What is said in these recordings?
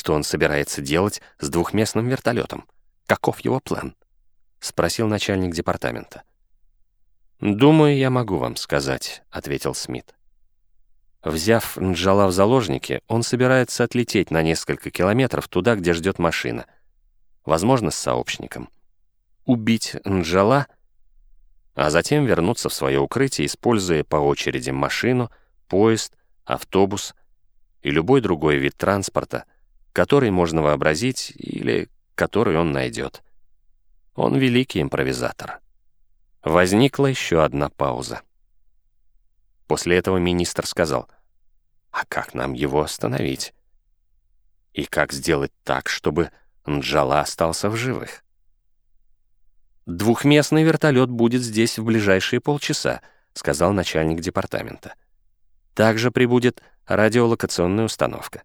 что он собирается делать с двухместным вертолетом? Каков его план? Спросил начальник департамента. «Думаю, я могу вам сказать», — ответил Смит. Взяв Нджала в заложники, он собирается отлететь на несколько километров туда, где ждет машина. Возможно, с сообщником. Убить Нджала, а затем вернуться в свое укрытие, используя по очереди машину, поезд, автобус и любой другой вид транспорта, который можно вообразить или который он найдет. Он великий импровизатор. Возникла еще одна пауза. После этого министр сказал, «А как нам его остановить? И как сделать так, чтобы Нджала остался в живых?» «Двухместный вертолет будет здесь в ближайшие полчаса», сказал начальник департамента. «Также прибудет радиолокационная установка.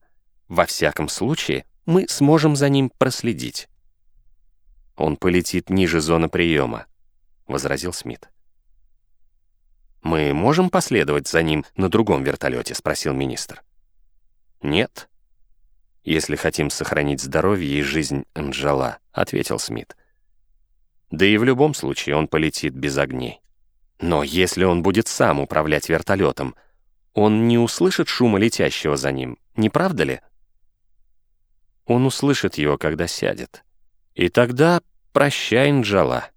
Во всяком случае, мы сможем за ним проследить». «Он полетит ниже зоны приема», — возразил Смит. «Мы можем последовать за ним на другом вертолете?» — спросил министр. «Нет». «Если хотим сохранить здоровье и жизнь Анджела», — ответил Смит. «Да и в любом случае он полетит без огней. Но если он будет сам управлять вертолетом, он не услышит шума летящего за ним, не правда ли?» Он услышит его, когда сядет. И тогда прощай, Нджала.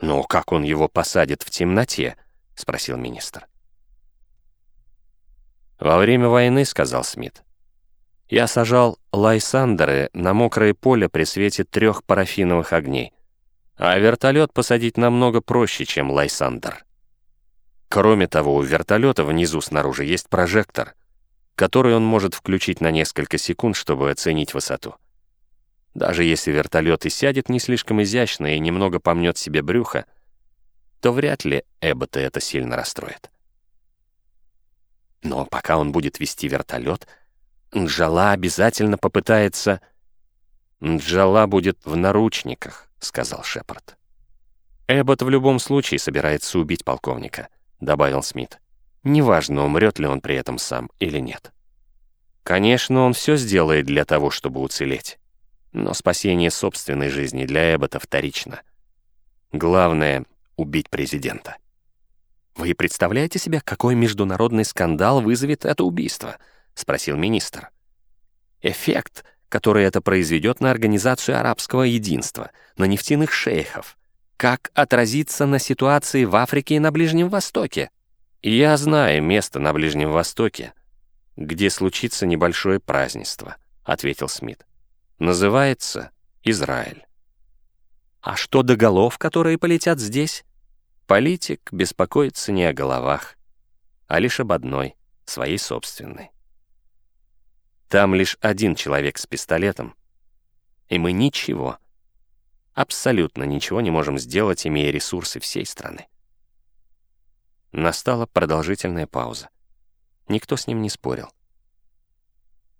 «Но как он его посадит в темноте?» — спросил министр. «Во время войны, — сказал Смит, — я сажал лайсандеры на мокрое поле при свете трех парафиновых огней, а вертолет посадить намного проще, чем лайсандер. Кроме того, у вертолета внизу снаружи есть прожектор, который он может включить на несколько секунд, чтобы оценить высоту. Даже если вертолет и сядет не слишком изящно и немного помнет себе брюхо, то вряд ли Эббота это сильно расстроит. Но пока он будет вести вертолет, Нджала обязательно попытается... «Нджала будет в наручниках», — сказал Шепард. «Эббот в любом случае собирается убить полковника», — добавил Смит. «Неважно, умрет ли он при этом сам или нет». Конечно, он все сделает для того, чтобы уцелеть. Но спасение собственной жизни для Эббота вторично. Главное — убить президента. «Вы представляете себе, какой международный скандал вызовет это убийство?» — спросил министр. «Эффект, который это произведет на Организацию Арабского Единства, на нефтяных шейхов. Как отразится на ситуации в Африке и на Ближнем Востоке?» «Я знаю место на Ближнем Востоке, где случится небольшое празднество», — ответил Смит. Называется Израиль. А что до голов, которые полетят здесь? Политик беспокоится не о головах, а лишь об одной, своей собственной. Там лишь один человек с пистолетом, и мы ничего, абсолютно ничего не можем сделать, имея ресурсы всей страны. Настала продолжительная пауза. Никто с ним не спорил.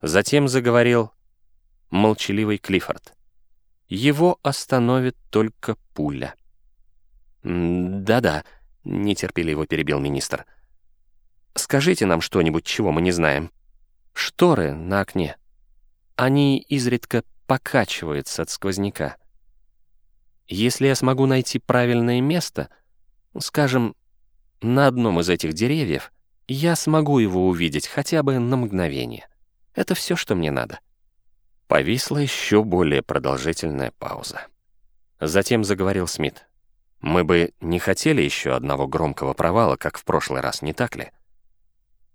Затем заговорил молчаливый Клиффорд. Его остановит только пуля. «Да-да», — нетерпеливо перебил министр. «Скажите нам что-нибудь, чего мы не знаем. Шторы на окне. Они изредка покачиваются от сквозняка. Если я смогу найти правильное место, скажем, на одном из этих деревьев, я смогу его увидеть хотя бы на мгновение. Это все, что мне надо». Повисла еще более продолжительная пауза. Затем заговорил Смит. «Мы бы не хотели еще одного громкого провала, как в прошлый раз, не так ли?»